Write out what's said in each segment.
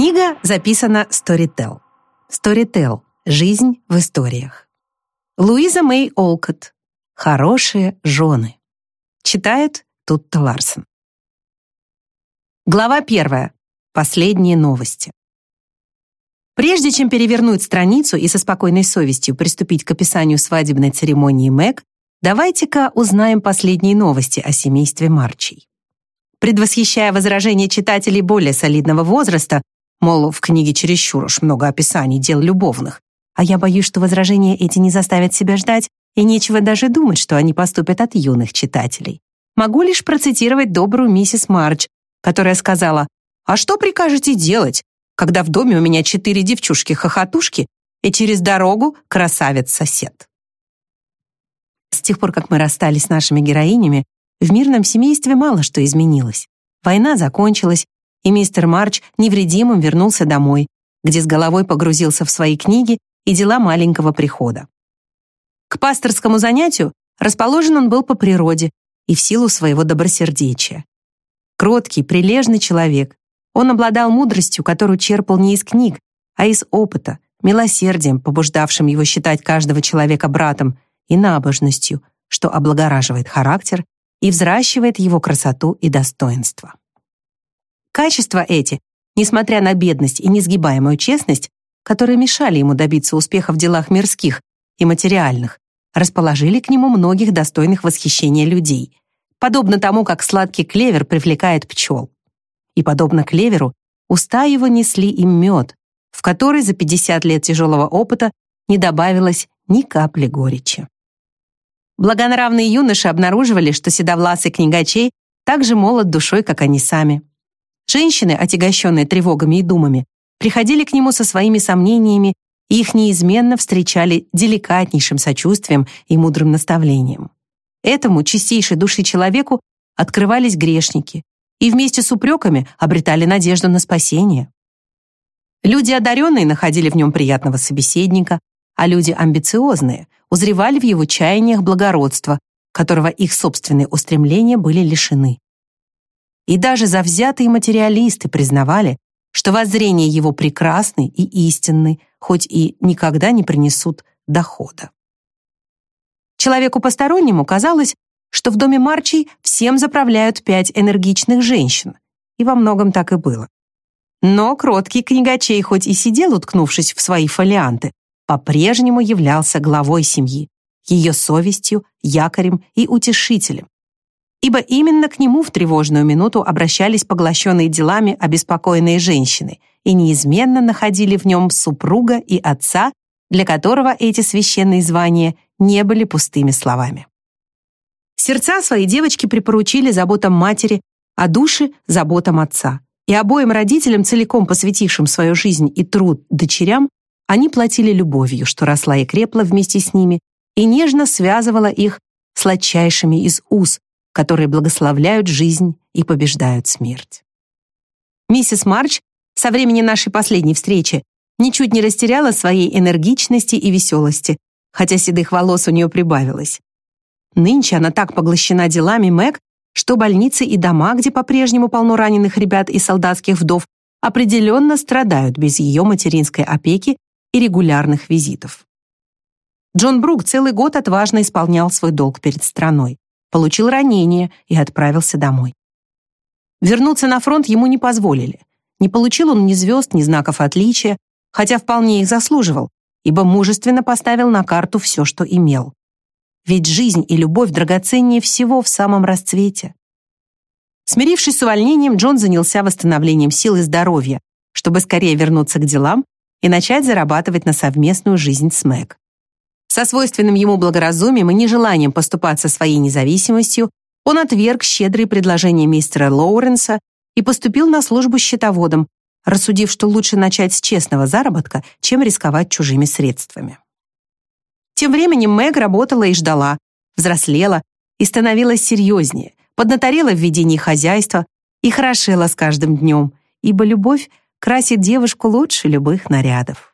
Книга записана Storytel. Storytel. Жизнь в историях. Луиза Мэй Олкот. Хорошие жены. Читает Тутта Ларсен. Глава первая. Последние новости. Прежде чем перевернуть страницу и со спокойной совестью приступить к описанию свадебной церемонии Мэг, давайте-ка узнаем последние новости о семействе Марчей. Предвосхищая возражения читателей более солидного возраста, мол, в книге чересчур уж много описаний дел любовных, а я боюсь, что возражения эти не заставят себя ждать, и нечего даже думать, что они поступят от юных читателей. Могу лишь процитировать добрую миссис Марч, которая сказала, «А что прикажете делать, когда в доме у меня четыре девчушки-хохотушки и через дорогу красавец-сосед?» С тех пор, как мы расстались с нашими героинями, в мирном семействе мало что изменилось. Война закончилась, и мистер Марч невредимым вернулся домой, где с головой погрузился в свои книги и дела маленького прихода. К пасторскому занятию расположен он был по природе и в силу своего добросердечия. Кроткий, прилежный человек, он обладал мудростью, которую черпал не из книг, а из опыта, милосердием, побуждавшим его считать каждого человека братом, и набожностью, что облагораживает характер и взращивает его красоту и достоинство. Качества эти, несмотря на бедность и несгибаемую честность, которые мешали ему добиться успеха в делах мирских и материальных, расположили к нему многих достойных восхищения людей, подобно тому, как сладкий клевер привлекает пчел. И подобно клеверу, уста его несли им мед, в который за 50 лет тяжелого опыта не добавилось ни капли горечи. Благонравные юноши обнаруживали, что седовласый книгачей так же молод душой, как они сами. Женщины, отягощенные тревогами и думами, приходили к нему со своими сомнениями и их неизменно встречали деликатнейшим сочувствием и мудрым наставлением. Этому чистейшей души человеку открывались грешники и вместе с упреками обретали надежду на спасение. Люди одаренные находили в нем приятного собеседника, а люди амбициозные узревали в его чаяниях благородства, которого их собственные устремления были лишены. И даже завзятые материалисты признавали, что воззрения его прекрасны и истинны, хоть и никогда не принесут дохода. Человеку постороннему казалось, что в доме Марчей всем заправляют пять энергичных женщин, и во многом так и было. Но кроткий книгачей хоть и сидел, уткнувшись в свои фолианты, по-прежнему являлся главой семьи, ее совестью, якорем и утешителем, ибо именно к нему в тревожную минуту обращались поглощенные делами обеспокоенные женщины и неизменно находили в нем супруга и отца, для которого эти священные звания не были пустыми словами. Сердца своей девочки припоручили заботам матери, а души — заботам отца. И обоим родителям, целиком посвятившим свою жизнь и труд дочерям, они платили любовью, что росла и крепла вместе с ними, и нежно связывала их сладчайшими из уз, которые благословляют жизнь и побеждают смерть. Миссис Марч со времени нашей последней встречи ничуть не растеряла своей энергичности и веселости, хотя седых волос у нее прибавилось. Нынче она так поглощена делами Мэг, что больницы и дома, где по-прежнему полно раненых ребят и солдатских вдов, определенно страдают без ее материнской опеки и регулярных визитов. Джон Брук целый год отважно исполнял свой долг перед страной получил ранение и отправился домой. Вернуться на фронт ему не позволили. Не получил он ни звезд, ни знаков отличия, хотя вполне их заслуживал, ибо мужественно поставил на карту все, что имел. Ведь жизнь и любовь драгоценнее всего в самом расцвете. Смирившись с увольнением, Джон занялся восстановлением сил и здоровья, чтобы скорее вернуться к делам и начать зарабатывать на совместную жизнь с Мэг. Со свойственным ему благоразумием и нежеланием поступаться своей независимостью, он отверг щедрые предложения мистера Лоуренса и поступил на службу счетоводом, рассудив, что лучше начать с честного заработка, чем рисковать чужими средствами. Тем временем Мэг работала и ждала, взрослела и становилась серьезнее, поднаторела в ведении хозяйства и хорошела с каждым днем, ибо любовь красит девушку лучше любых нарядов.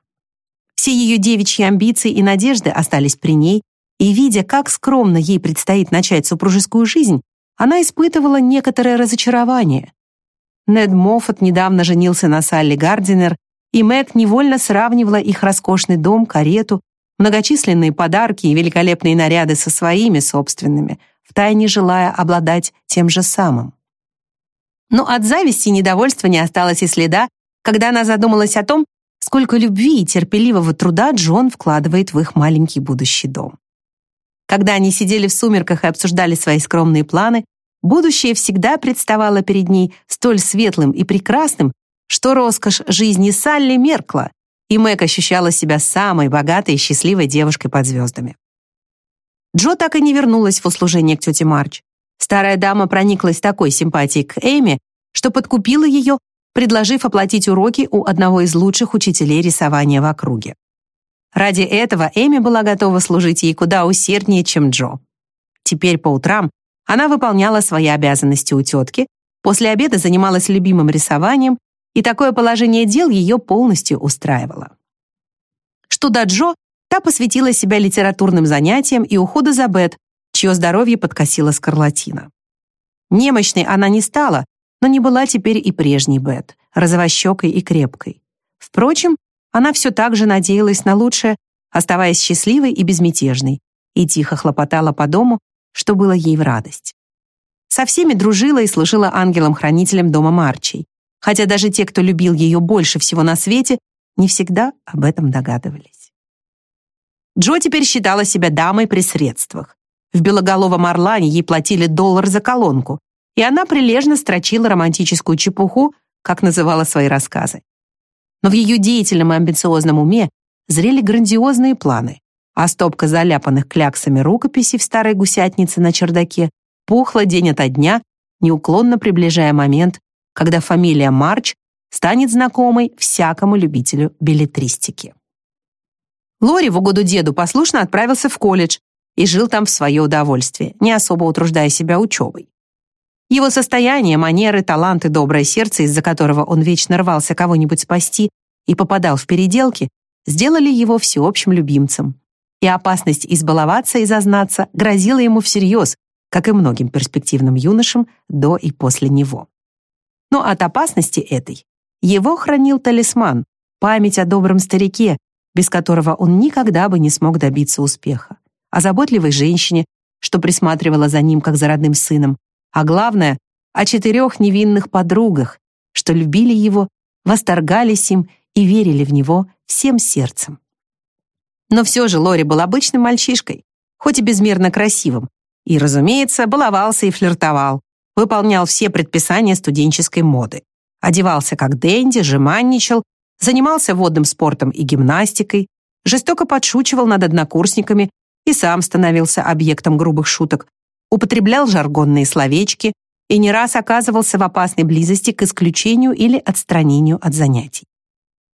Все ее девичьи амбиции и надежды остались при ней, и, видя, как скромно ей предстоит начать супружескую жизнь, она испытывала некоторое разочарование. Нед Моффат недавно женился на Салли Гардинер, и Мэг невольно сравнивала их роскошный дом, карету, многочисленные подарки и великолепные наряды со своими собственными, втайне желая обладать тем же самым. Но от зависти и недовольства не осталось и следа, когда она задумалась о том, сколько любви и терпеливого труда Джон вкладывает в их маленький будущий дом. Когда они сидели в сумерках и обсуждали свои скромные планы, будущее всегда представало перед ней столь светлым и прекрасным, что роскошь жизни Салли меркла, и Мэг ощущала себя самой богатой и счастливой девушкой под звездами. Джо так и не вернулась в услужение к тете Марч. Старая дама прониклась такой симпатией к Эми, что подкупила ее, предложив оплатить уроки у одного из лучших учителей рисования в округе. Ради этого Эми была готова служить ей куда усерднее, чем Джо. Теперь по утрам она выполняла свои обязанности у тетки, после обеда занималась любимым рисованием, и такое положение дел ее полностью устраивало. Что до Джо, та посвятила себя литературным занятиям и уходу за Бет, чье здоровье подкосила скарлатина. Немощной она не стала, но не была теперь и прежней Бет, розовощекой и крепкой. Впрочем, она все так же надеялась на лучшее, оставаясь счастливой и безмятежной, и тихо хлопотала по дому, что было ей в радость. Со всеми дружила и служила ангелом-хранителем дома Марчей, хотя даже те, кто любил ее больше всего на свете, не всегда об этом догадывались. Джо теперь считала себя дамой при средствах. В белоголовом орлане ей платили доллар за колонку, и она прилежно строчила романтическую чепуху, как называла свои рассказы но в ее деятельном и амбициозном уме зрели грандиозные планы, а стопка заляпанных кляксами рукописей в старой гусятнице на чердаке пухла день ото дня, неуклонно приближая момент, когда фамилия Марч станет знакомой всякому любителю билетристики. Лори в угоду деду послушно отправился в колледж и жил там в свое удовольствие, не особо утруждая себя учебой. Его состояние, манеры, талант и доброе сердце, из-за которого он вечно рвался кого-нибудь спасти и попадал в переделки, сделали его всеобщим любимцем. И опасность избаловаться и зазнаться грозила ему всерьез, как и многим перспективным юношам до и после него. Но от опасности этой его хранил талисман, память о добром старике, без которого он никогда бы не смог добиться успеха, о заботливой женщине, что присматривала за ним как за родным сыном, а главное, о четырех невинных подругах, что любили его, восторгались им и верили в него всем сердцем. Но все же Лори был обычным мальчишкой, хоть и безмерно красивым, и, разумеется, баловался и флиртовал, выполнял все предписания студенческой моды, одевался как денди, жеманничал, занимался водным спортом и гимнастикой, жестоко подшучивал над однокурсниками и сам становился объектом грубых шуток, употреблял жаргонные словечки и не раз оказывался в опасной близости к исключению или отстранению от занятий.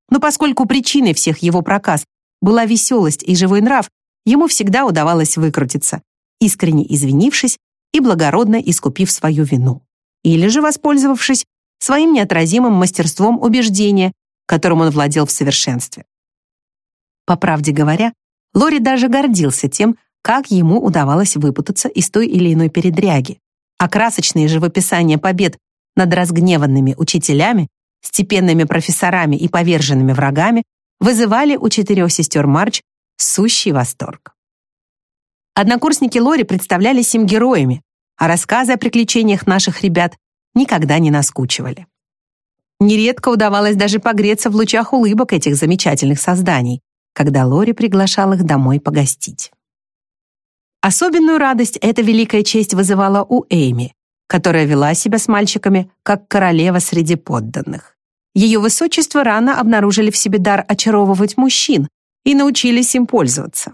Но поскольку причиной всех его проказ была веселость и живой нрав, ему всегда удавалось выкрутиться, искренне извинившись и благородно искупив свою вину. Или же воспользовавшись своим неотразимым мастерством убеждения, которым он владел в совершенстве. По правде говоря, Лори даже гордился тем, как ему удавалось выпутаться из той или иной передряги. А красочные живописания побед над разгневанными учителями, степенными профессорами и поверженными врагами вызывали у четырех сестер Марч сущий восторг. Однокурсники Лори представлялись им героями, а рассказы о приключениях наших ребят никогда не наскучивали. Нередко удавалось даже погреться в лучах улыбок этих замечательных созданий, когда Лори приглашал их домой погостить. Особенную радость эта великая честь вызывала у Эми, которая вела себя с мальчиками как королева среди подданных. Ее высочество рано обнаружили в себе дар очаровывать мужчин и научились им пользоваться.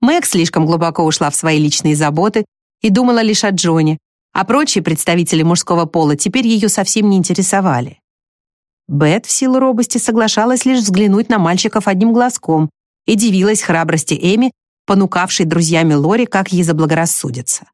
Мэг слишком глубоко ушла в свои личные заботы и думала лишь о Джоне, а прочие представители мужского пола теперь ее совсем не интересовали. Бет в силу робости соглашалась лишь взглянуть на мальчиков одним глазком и дивилась храбрости Эми понукавшей друзьями Лори, как ей заблагорассудится.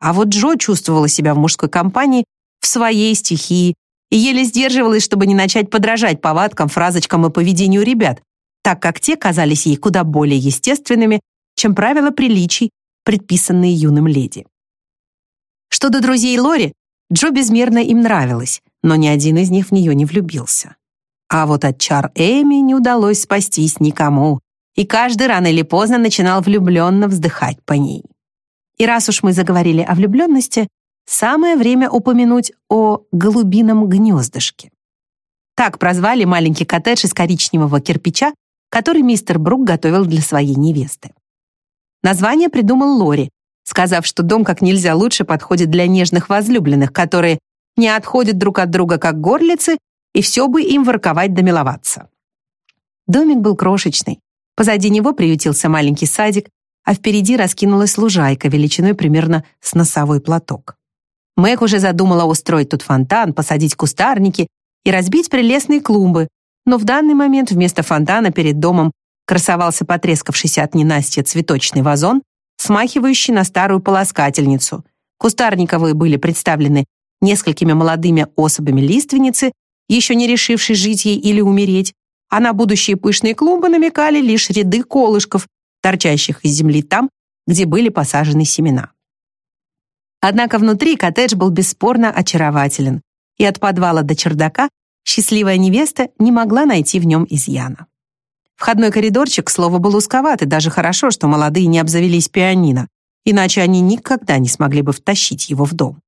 А вот Джо чувствовала себя в мужской компании в своей стихии и еле сдерживалась, чтобы не начать подражать повадкам, фразочкам и поведению ребят, так как те казались ей куда более естественными, чем правила приличий, предписанные юным леди. Что до друзей Лори, Джо безмерно им нравилась, но ни один из них в нее не влюбился. А вот от чар Эми не удалось спастись никому, и каждый рано или поздно начинал влюбленно вздыхать по ней. И раз уж мы заговорили о влюбленности, самое время упомянуть о голубином гнездышке. Так прозвали маленький коттедж из коричневого кирпича, который мистер Брук готовил для своей невесты. Название придумал Лори, сказав, что дом как нельзя лучше подходит для нежных возлюбленных, которые не отходят друг от друга как горлицы, и все бы им ворковать да миловаться. Домик был крошечный. Позади него приютился маленький садик, а впереди раскинулась лужайка величиной примерно с носовой платок. Мэг уже задумала устроить тут фонтан, посадить кустарники и разбить прелестные клумбы, но в данный момент вместо фонтана перед домом красовался потрескавшийся от ненастья цветочный вазон, смахивающий на старую полоскательницу. Кустарниковые были представлены несколькими молодыми особами лиственницы, еще не решившей жить ей или умереть, а на будущие пышные клумбы намекали лишь ряды колышков, торчащих из земли там, где были посажены семена. Однако внутри коттедж был бесспорно очарователен, и от подвала до чердака счастливая невеста не могла найти в нем изъяна. Входной коридорчик, к слову, был узковат, и даже хорошо, что молодые не обзавелись пианино, иначе они никогда не смогли бы втащить его в дом.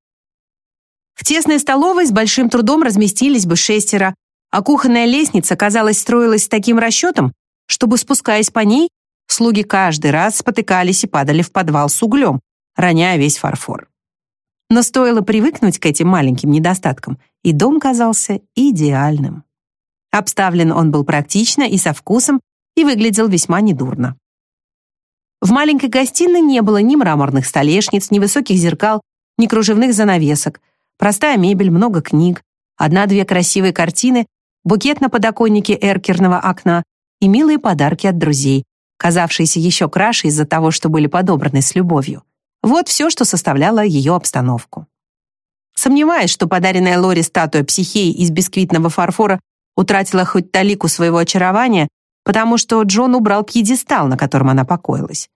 В тесной столовой с большим трудом разместились бы шестеро, а кухонная лестница, казалось, строилась с таким расчетом, чтобы, спускаясь по ней, слуги каждый раз спотыкались и падали в подвал с углем, роняя весь фарфор. Но стоило привыкнуть к этим маленьким недостаткам, и дом казался идеальным. Обставлен он был практично и со вкусом, и выглядел весьма недурно. В маленькой гостиной не было ни мраморных столешниц, ни высоких зеркал, ни кружевных занавесок. Простая мебель, много книг, одна-две красивые картины, букет на подоконнике эркерного окна и милые подарки от друзей, казавшиеся еще краше из-за того, что были подобраны с любовью. Вот все, что составляло ее обстановку. Сомневаюсь, что подаренная Лори статуя психеи из бисквитного фарфора утратила хоть талику своего очарования, потому что Джон убрал пьедестал, на котором она покоилась.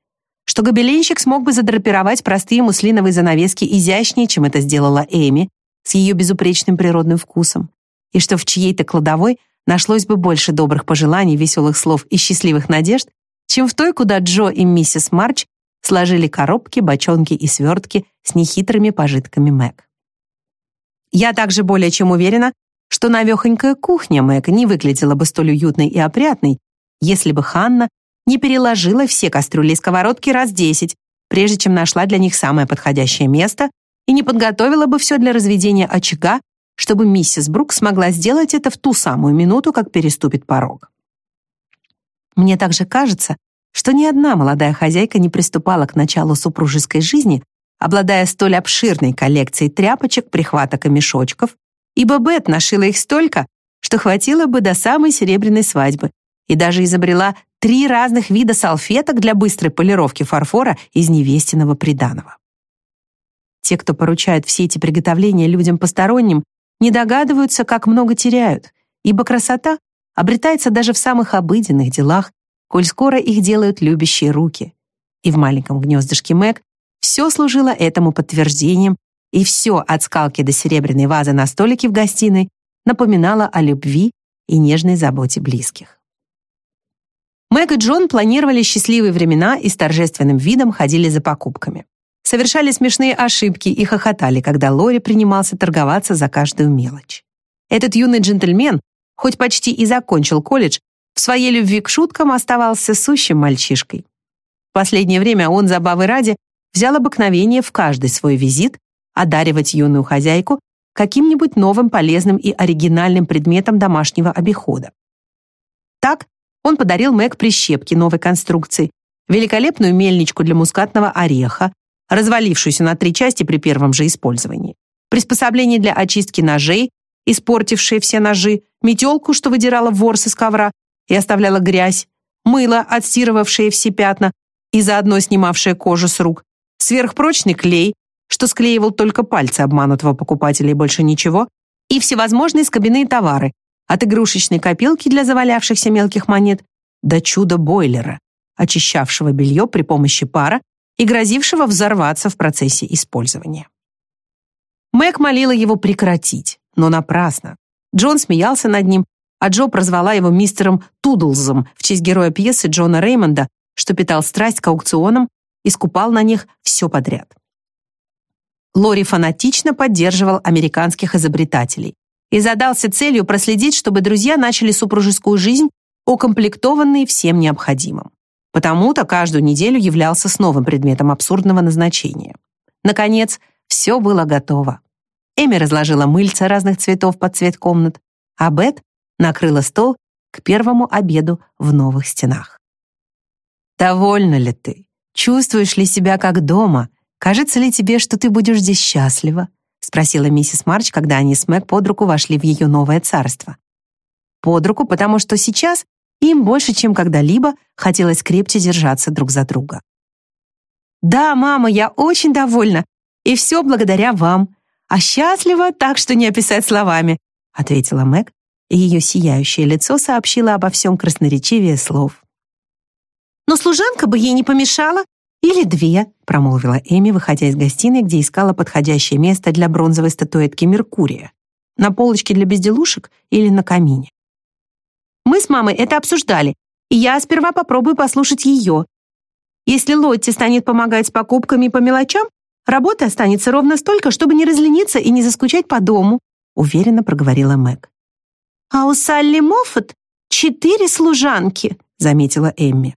Что гобеленщик смог бы задрапировать простые муслиновые занавески изящнее, чем это сделала Эми, с ее безупречным природным вкусом. И что в чьей-то кладовой нашлось бы больше добрых пожеланий, веселых слов и счастливых надежд, чем в той, куда Джо и миссис Марч сложили коробки, бочонки и свертки с нехитрыми пожитками Мэг. Я также более чем уверена, что навехонькая кухня Мэг не выглядела бы столь уютной и опрятной, если бы Ханна не переложила все кастрюли и сковородки раз десять, прежде чем нашла для них самое подходящее место и не подготовила бы все для разведения очага, чтобы миссис Брук смогла сделать это в ту самую минуту, как переступит порог. Мне также кажется, что ни одна молодая хозяйка не приступала к началу супружеской жизни, обладая столь обширной коллекцией тряпочек, прихваток и мешочков, ибо Бет нашила их столько, что хватило бы до самой серебряной свадьбы и даже изобрела три разных вида салфеток для быстрой полировки фарфора из невестиного приданого. Те, кто поручают все эти приготовления людям посторонним, не догадываются, как много теряют, ибо красота обретается даже в самых обыденных делах, коль скоро их делают любящие руки. И в маленьком гнездышке Мэг все служило этому подтверждением, и все от скалки до серебряной вазы на столике в гостиной напоминало о любви и нежной заботе близких. Мэг и Джон планировали счастливые времена и с торжественным видом ходили за покупками. Совершали смешные ошибки и хохотали, когда Лори принимался торговаться за каждую мелочь. Этот юный джентльмен, хоть почти и закончил колледж, в своей любви к шуткам оставался сущим мальчишкой. В последнее время он, забавы ради, взял обыкновение в каждый свой визит одаривать юную хозяйку каким-нибудь новым полезным и оригинальным предметом домашнего обихода. Так он подарил Мэг прищепки новой конструкции, великолепную мельничку для мускатного ореха, развалившуюся на три части при первом же использовании, приспособление для очистки ножей, испортившие все ножи, метелку, что выдирала ворс из ковра и оставляла грязь, мыло, отстирывавшее все пятна и заодно снимавшее кожу с рук, сверхпрочный клей, что склеивал только пальцы обманутого покупателя и больше ничего, и всевозможные скобяные товары, от игрушечной копилки для завалявшихся мелких монет до чуда-бойлера, очищавшего белье при помощи пара и грозившего взорваться в процессе использования. Мэг молила его прекратить, но напрасно. Джон смеялся над ним, а Джо прозвала его мистером Тудлзом в честь героя пьесы Джона Реймонда, что питал страсть к аукционам и скупал на них все подряд. Лори фанатично поддерживал американских изобретателей и задался целью проследить, чтобы друзья начали супружескую жизнь, укомплектованные всем необходимым. Потому-то каждую неделю являлся с новым предметом абсурдного назначения. Наконец, все было готово. Эми разложила мыльца разных цветов под цвет комнат, а Бет накрыла стол к первому обеду в новых стенах. «Довольна ли ты? Чувствуешь ли себя как дома? Кажется ли тебе, что ты будешь здесь счастлива?» спросила миссис Марч, когда они с Мэг под руку вошли в ее новое царство. Под руку, потому что сейчас им больше, чем когда-либо, хотелось крепче держаться друг за друга. «Да, мама, я очень довольна, и все благодаря вам. А счастлива так, что не описать словами», ответила Мэг, и ее сияющее лицо сообщило обо всем красноречивее слов. «Но служанка бы ей не помешала, или две», промолвила Эми, выходя из гостиной, где искала подходящее место для бронзовой статуэтки Меркурия. На полочке для безделушек или на камине. Мы с мамой это обсуждали, и я сперва попробую послушать ее. Если Лотти станет помогать с покупками по мелочам, работы останется ровно столько, чтобы не разлениться и не заскучать по дому», уверенно проговорила Мэг. «А у Салли Моффат четыре служанки», заметила Эмми.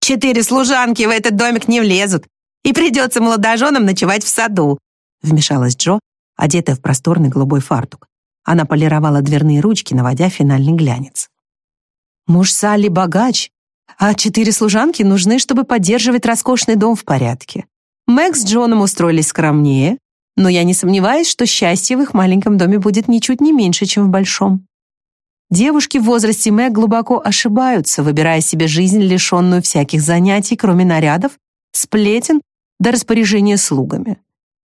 Четыре служанки в этот домик не влезут, и придется молодоженам ночевать в саду», вмешалась Джо, одетая в просторный голубой фартук. Она полировала дверные ручки, наводя финальный глянец. «Муж Салли богач, а четыре служанки нужны, чтобы поддерживать роскошный дом в порядке. Мэг с Джоном устроились скромнее, но я не сомневаюсь, что счастье в их маленьком доме будет ничуть не меньше, чем в большом. Девушки в возрасте Мэг глубоко ошибаются, выбирая себе жизнь, лишенную всяких занятий, кроме нарядов, сплетен до распоряжения слугами.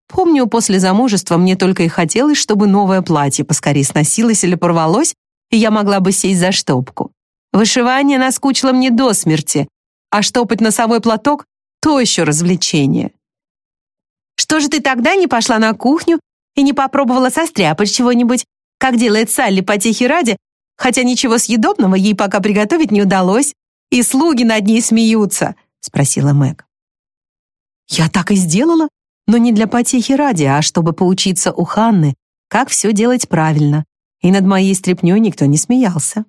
Помню, после замужества мне только и хотелось, чтобы новое платье поскорее сносилось или порвалось, и я могла бы сесть за штопку. Вышивание наскучило мне до смерти, а штопать носовой платок — то еще развлечение. Что же ты тогда не пошла на кухню и не попробовала состряпать чего-нибудь, как делает Салли потехи ради, хотя ничего съедобного ей пока приготовить не удалось, и слуги над ней смеются», — спросила Мэг. «Я так и сделала, но не для потехи ради, а чтобы поучиться у Ханны, как все делать правильно, и над моей стряпнёй никто не смеялся.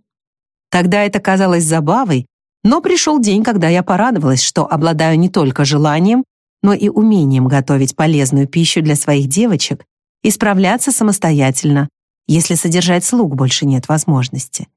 Тогда это казалось забавой, но пришел день, когда я порадовалась, что обладаю не только желанием, но и умением готовить полезную пищу для своих девочек и справляться самостоятельно, если содержать слуг больше нет возможности.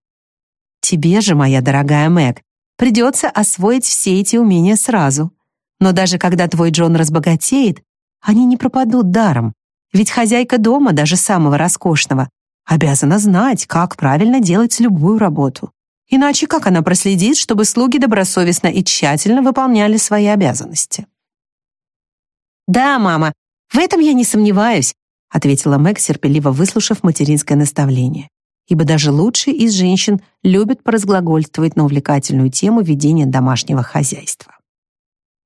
Тебе же, моя дорогая Мэг, придется освоить все эти умения сразу. Но даже когда твой Джон разбогатеет, они не пропадут даром, ведь хозяйка дома, даже самого роскошного, обязана знать, как правильно делать любую работу. Иначе как она проследит, чтобы слуги добросовестно и тщательно выполняли свои обязанности? «Да, мама, в этом я не сомневаюсь», ответила Мэг, терпеливо выслушав материнское наставление. Ибо даже лучшие из женщин любят поразглагольствовать на увлекательную тему ведения домашнего хозяйства.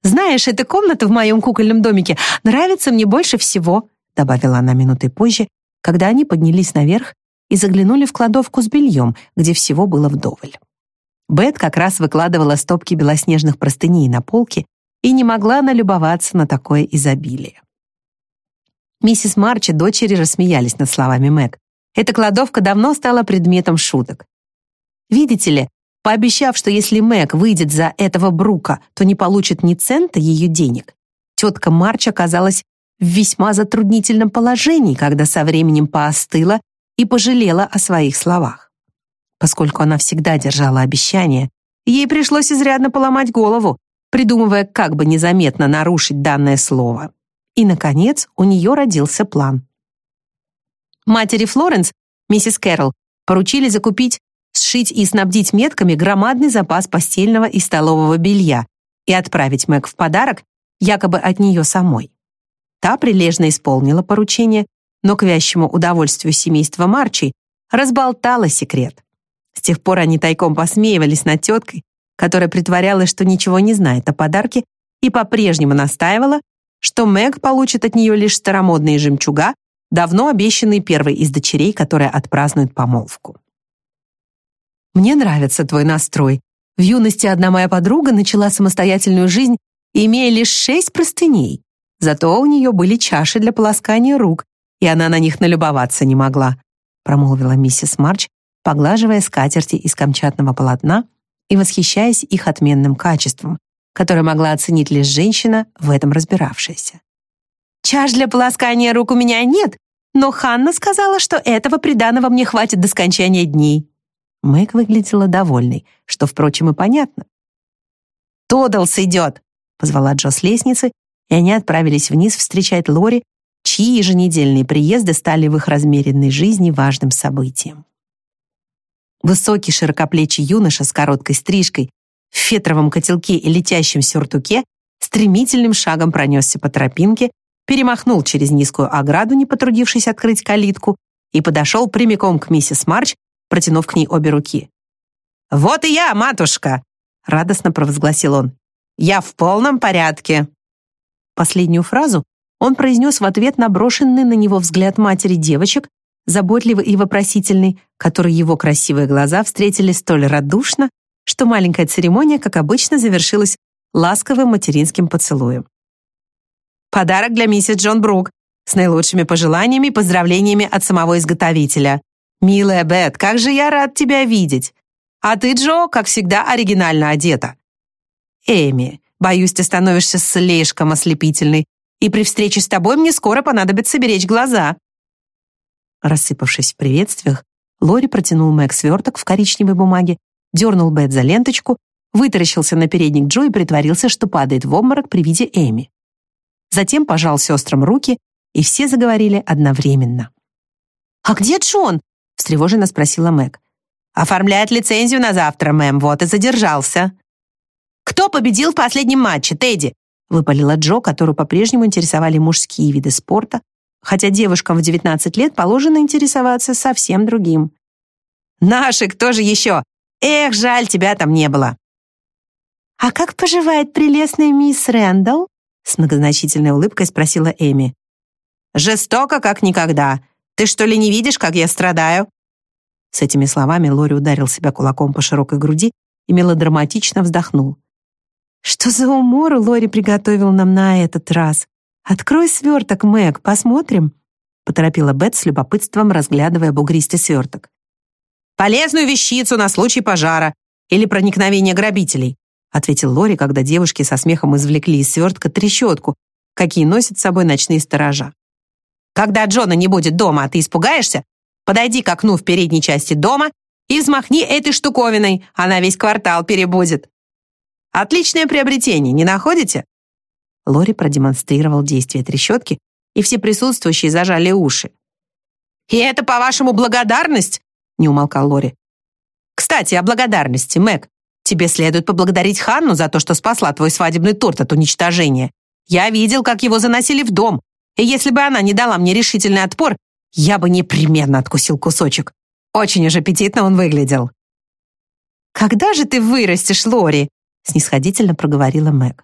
«Знаешь, эта комната в моем кукольном домике нравится мне больше всего», добавила она минутой позже, когда они поднялись наверх и заглянули в кладовку с бельем, где всего было вдоволь. Бет как раз выкладывала стопки белоснежных простыней на полке и не могла налюбоваться на такое изобилие. Миссис Марч и дочери рассмеялись над словами Мэг. Эта кладовка давно стала предметом шуток. Видите ли, пообещав, что если Мэг выйдет за этого Брука, то не получит ни цента ее денег, тетка Марч оказалась в весьма затруднительном положении, когда со временем поостыла и пожалела о своих словах. Поскольку она всегда держала обещания, ей пришлось изрядно поломать голову, придумывая, как бы незаметно нарушить данное слово. И, наконец, у нее родился план. Матери Флоренс, миссис Кэрролл, поручили закупить, сшить и снабдить метками громадный запас постельного и столового белья и отправить Мэг в подарок якобы от нее самой. Та прилежно исполнила поручение, но к вящему удовольствию семейства Марчи разболтала секрет. С тех пор они тайком посмеивались над теткой, которая притворялась, что ничего не знает о подарке, и по-прежнему настаивала, что Мэг получит от нее лишь старомодные жемчуга давно обещанный первой из дочерей, которая отпразднует помолвку. «Мне нравится твой настрой. В юности одна моя подруга начала самостоятельную жизнь, имея лишь шесть простыней. Зато у нее были чаши для полоскания рук, и она на них налюбоваться не могла», промолвила миссис Марч, поглаживая скатерти из камчатного полотна и восхищаясь их отменным качеством, которое могла оценить лишь женщина, в этом разбиравшаяся. «Чаш для полоскания рук у меня нет, но Ханна сказала, что этого приданого мне хватит до скончания дней». Мэг выглядела довольной, что, впрочем, и понятно. «Тоддлс идет!» — позвала Джо с лестницы, и они отправились вниз встречать Лори, чьи еженедельные приезды стали в их размеренной жизни важным событием. Высокий широкоплечий юноша с короткой стрижкой, в фетровом котелке и летящем сюртуке стремительным шагом пронесся по тропинке, перемахнул через низкую ограду, не потрудившись открыть калитку, и подошел прямиком к миссис Марч, протянув к ней обе руки. «Вот и я, матушка!» — радостно провозгласил он. «Я в полном порядке!» Последнюю фразу он произнес в ответ на брошенный на него взгляд матери девочек, заботливый и вопросительный, который его красивые глаза встретили столь радушно, что маленькая церемония, как обычно, завершилась ласковым материнским поцелуем. «Подарок для миссис Джон Брук с наилучшими пожеланиями и поздравлениями от самого изготовителя. Милая Бет, как же я рад тебя видеть! А ты, Джо, как всегда, оригинально одета. Эми, Боюсь, ты становишься слишком ослепительной, и при встрече с тобой мне скоро понадобится беречь глаза». Рассыпавшись в приветствиях, Лори протянул Мэг сверток в коричневой бумаге, дернул Бет за ленточку, вытаращился на передник Джо и притворился, что падает в обморок при виде Эми. Затем пожал сестрам руки, и все заговорили одновременно. «А где Джон?» — встревоженно спросила Мэг. «Оформляет лицензию на завтра, мэм, вот и задержался». «Кто победил в последнем матче, Тедди?» выпалила Джо, которую по-прежнему интересовали мужские виды спорта, хотя девушкам в 19 лет положено интересоваться совсем другим. «Наши, кто же еще? Эх, жаль, тебя там не было!» «А как поживает прелестная мисс Рэндалл?» с многозначительной улыбкой спросила Эми. «Жестоко, как никогда. Ты что ли не видишь, как я страдаю?» С этими словами Лори ударил себя кулаком по широкой груди и мелодраматично вздохнул. Что за умор Лори приготовил нам на этот раз? Открой сверток, Мэг, посмотрим, поторопила Бет с любопытством, разглядывая бугристый сверток. Полезную вещицу на случай пожара или проникновения грабителей, ответил Лори, когда девушки со смехом извлекли из свертка трещотку, какие носят с собой ночные сторожа. Когда Джона не будет дома, а ты испугаешься, подойди к окну в передней части дома и взмахни этой штуковиной, она весь квартал перебудет. Отличное приобретение, не находите?» Лори продемонстрировал действие трещотки, и все присутствующие зажали уши. «И это, по-вашему, благодарность?» — не умолкал Лори. «Кстати, о благодарности, Мэг. Тебе следует поблагодарить Ханну за то, что спасла твой свадебный торт от уничтожения. Я видел, как его заносили в дом, и если бы она не дала мне решительный отпор, я бы непременно откусил кусочек. Очень уж аппетитно он выглядел». «Когда же ты вырастешь, Лори?» снисходительно проговорила Мэг.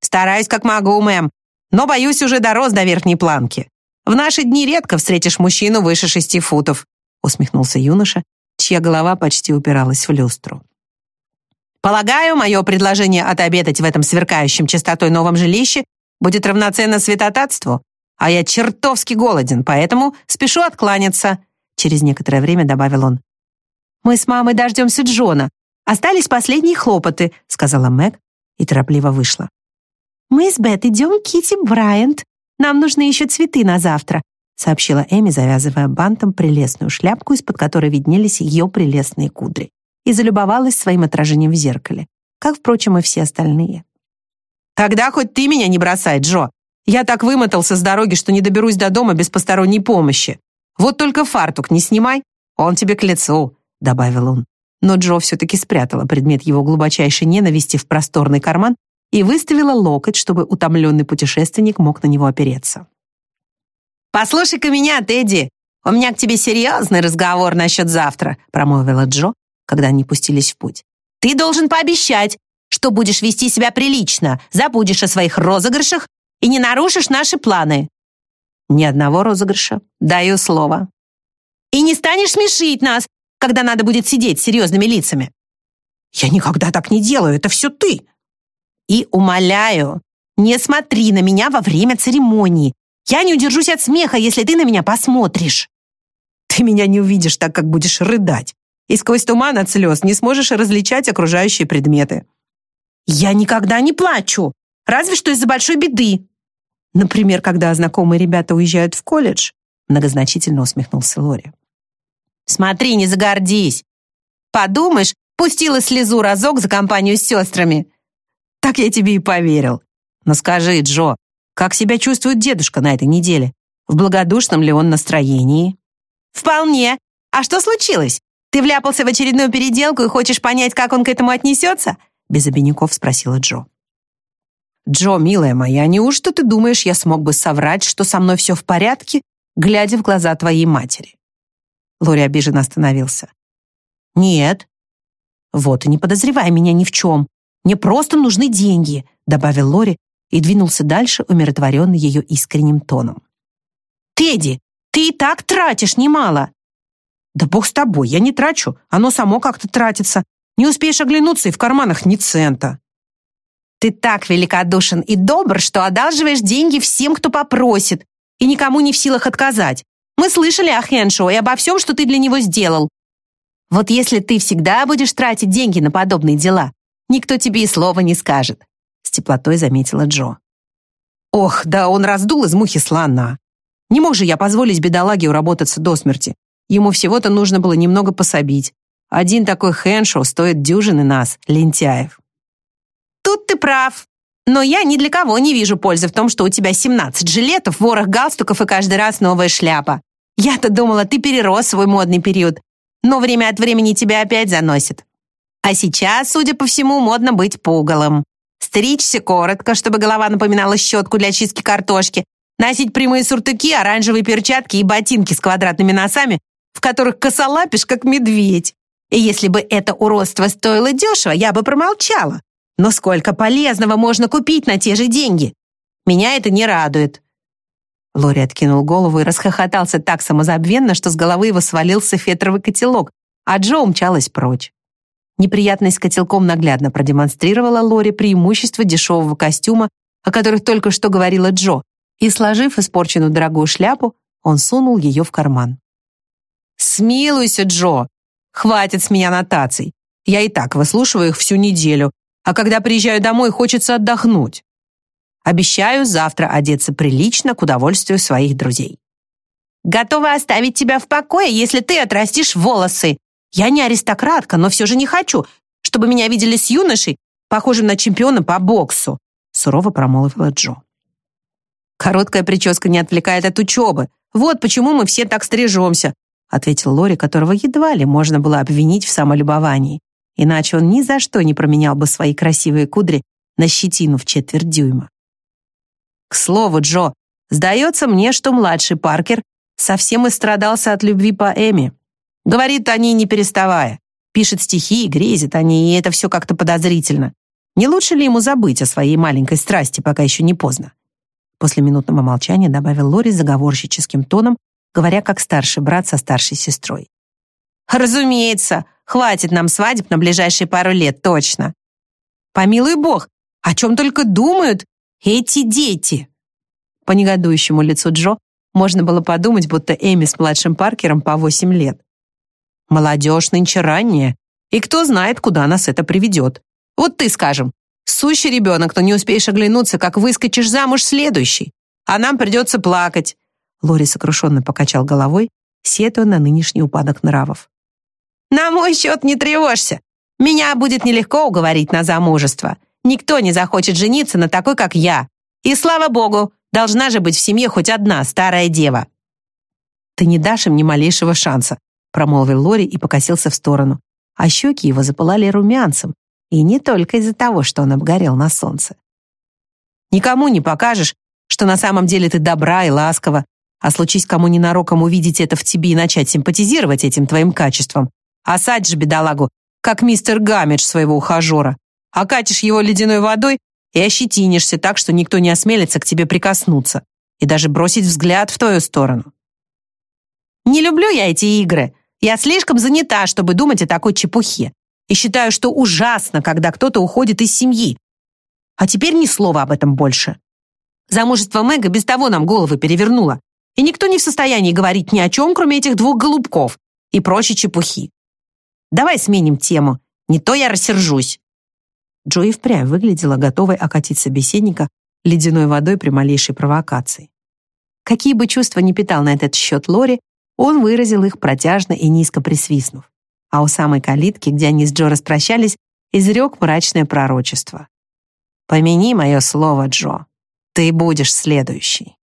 «Стараюсь как могу, мэм, но, боюсь, уже дорос до верхней планки. В наши дни редко встретишь мужчину выше шести футов», усмехнулся юноша, чья голова почти упиралась в люстру. «Полагаю, мое предложение отобедать в этом сверкающем чистотой новом жилище будет равноценно святотатству, а я чертовски голоден, поэтому спешу откланяться», через некоторое время добавил он. «Мы с мамой дождемся Джона, Остались последние хлопоты», — сказала Мэг и торопливо вышла. «Мы с Бет идем к Китти Брайант. Нам нужны еще цветы на завтра», — сообщила Эми, завязывая бантом прелестную шляпку, из-под которой виднелись ее прелестные кудри, и залюбовалась своим отражением в зеркале, как, впрочем, и все остальные. «Тогда хоть ты меня не бросай, Джо. Я так вымотался с дороги, что не доберусь до дома без посторонней помощи. Вот только фартук не снимай, он тебе к лицу», — добавил он но Джо все-таки спрятала предмет его глубочайшей ненависти в просторный карман и выставила локоть, чтобы утомленный путешественник мог на него опереться. «Послушай-ка меня, Тедди! У меня к тебе серьезный разговор насчет завтра», промолвила Джо, когда они пустились в путь. «Ты должен пообещать, что будешь вести себя прилично, забудешь о своих розыгрышах и не нарушишь наши планы». Ни одного розыгрыша. Даю слово. И не станешь смешить нас, когда надо будет сидеть с серьезными лицами. Я никогда так не делаю, это все ты. И умоляю, не смотри на меня во время церемонии. Я не удержусь от смеха, если ты на меня посмотришь. Ты меня не увидишь так, как будешь рыдать. И сквозь туман от слез не сможешь различать окружающие предметы. Я никогда не плачу, разве что из-за большой беды. Например, когда знакомые ребята уезжают в колледж, многозначительно усмехнулся Лори. Смотри, не загордись. Подумаешь, пустила слезу разок за компанию с сестрами. Так я тебе и поверил. Но скажи, Джо, как себя чувствует дедушка на этой неделе? В благодушном ли он настроении? Вполне. А что случилось? Ты вляпался в очередную переделку и хочешь понять, как он к этому отнесется? Без обиняков спросила Джо. Джо, милая моя, неужто ты думаешь, я смог бы соврать, что со мной все в порядке, глядя в глаза твоей матери? Лори обиженно остановился. «Нет». «Вот и не подозревай меня ни в чем. Мне просто нужны деньги», добавил Лори и двинулся дальше, умиротворенный ее искренним тоном. «Тедди, ты и так тратишь немало». «Да бог с тобой, я не трачу. Оно само как-то тратится. Не успеешь оглянуться, и в карманах ни цента». «Ты так великодушен и добр, что одалживаешь деньги всем, кто попросит, и никому не в силах отказать. Мы слышали о Хеншоу и обо всем, что ты для него сделал. Вот если ты всегда будешь тратить деньги на подобные дела, никто тебе и слова не скажет», — с теплотой заметила Джо. «Ох, да он раздул из мухи слона. Не мог же я позволить бедолаге уработаться до смерти. Ему всего-то нужно было немного пособить. Один такой Хеншоу стоит дюжины нас, лентяев». «Тут ты прав», но я ни для кого не вижу пользы в том, что у тебя 17 жилетов, ворох галстуков и каждый раз новая шляпа. Я-то думала, ты перерос свой модный период, но время от времени тебя опять заносит. А сейчас, судя по всему, модно быть пугалом. Стричься коротко, чтобы голова напоминала щетку для чистки картошки, носить прямые суртуки, оранжевые перчатки и ботинки с квадратными носами, в которых косолапишь, как медведь. И если бы это уродство стоило дешево, я бы промолчала. Но сколько полезного можно купить на те же деньги? Меня это не радует. Лори откинул голову и расхохотался так самозабвенно, что с головы его свалился фетровый котелок, а Джо умчалась прочь. Неприятность с котелком наглядно продемонстрировала Лори преимущество дешевого костюма, о которых только что говорила Джо, и, сложив испорченную дорогую шляпу, он сунул ее в карман. «Смилуйся, Джо! Хватит с меня нотаций. Я и так выслушиваю их всю неделю, а когда приезжаю домой, хочется отдохнуть. Обещаю завтра одеться прилично к удовольствию своих друзей. Готова оставить тебя в покое, если ты отрастишь волосы. Я не аристократка, но все же не хочу, чтобы меня видели с юношей, похожим на чемпиона по боксу», сурово промолвила Джо. «Короткая прическа не отвлекает от учебы. Вот почему мы все так стрижемся», ответил Лори, которого едва ли можно было обвинить в самолюбовании. Иначе он ни за что не променял бы свои красивые кудри на щетину в четверть дюйма. К слову, Джо, сдается мне, что младший Паркер совсем истрадался от любви по Эми. Говорит о ней не переставая. Пишет стихи и грезит о ней, и это все как-то подозрительно. Не лучше ли ему забыть о своей маленькой страсти, пока еще не поздно? После минутного молчания добавил Лори заговорщическим тоном, говоря как старший брат со старшей сестрой. «Разумеется, хватит нам свадеб на ближайшие пару лет, точно. Помилуй бог, о чем только думают эти дети!» По негодующему лицу Джо можно было подумать, будто Эми с младшим Паркером по восемь лет. Молодежь нынче ранняя, и кто знает, куда нас это приведет. Вот ты, скажем, сущий ребенок, но не успеешь оглянуться, как выскочишь замуж следующий, а нам придется плакать. Лори сокрушенно покачал головой, сетуя на нынешний упадок нравов. «На мой счет не тревожься. Меня будет нелегко уговорить на замужество. Никто не захочет жениться на такой, как я. И слава богу, должна же быть в семье хоть одна старая дева. Ты не дашь им ни малейшего шанса, промолвил Лори и покосился в сторону. А щеки его запылали румянцем, и не только из-за того, что он обгорел на солнце. Никому не покажешь, что на самом деле ты добра и ласкова, а случись кому ненароком увидеть это в тебе и начать симпатизировать этим твоим качеством, осадишь бедолагу, как мистер Гаммидж своего ухажера, окатишь его ледяной водой и ощетинишься так, что никто не осмелится к тебе прикоснуться. и даже бросить взгляд в твою сторону. Не люблю я эти игры. Я слишком занята, чтобы думать о такой чепухе. И считаю, что ужасно, когда кто-то уходит из семьи. А теперь ни слова об этом больше. Замужество Мэга без того нам головы перевернуло. И никто не в состоянии говорить ни о чем, кроме этих двух голубков и прочей чепухи. Давай сменим тему. Не то я рассержусь. Джои впрямь выглядела готовой окатить собеседника ледяной водой при малейшей провокации. Какие бы чувства ни питал на этот счет Лори, он выразил их протяжно и низко присвистнув. А у самой калитки, где они с Джо распрощались, изрек мрачное пророчество. «Помяни мое слово, Джо. Ты будешь следующий».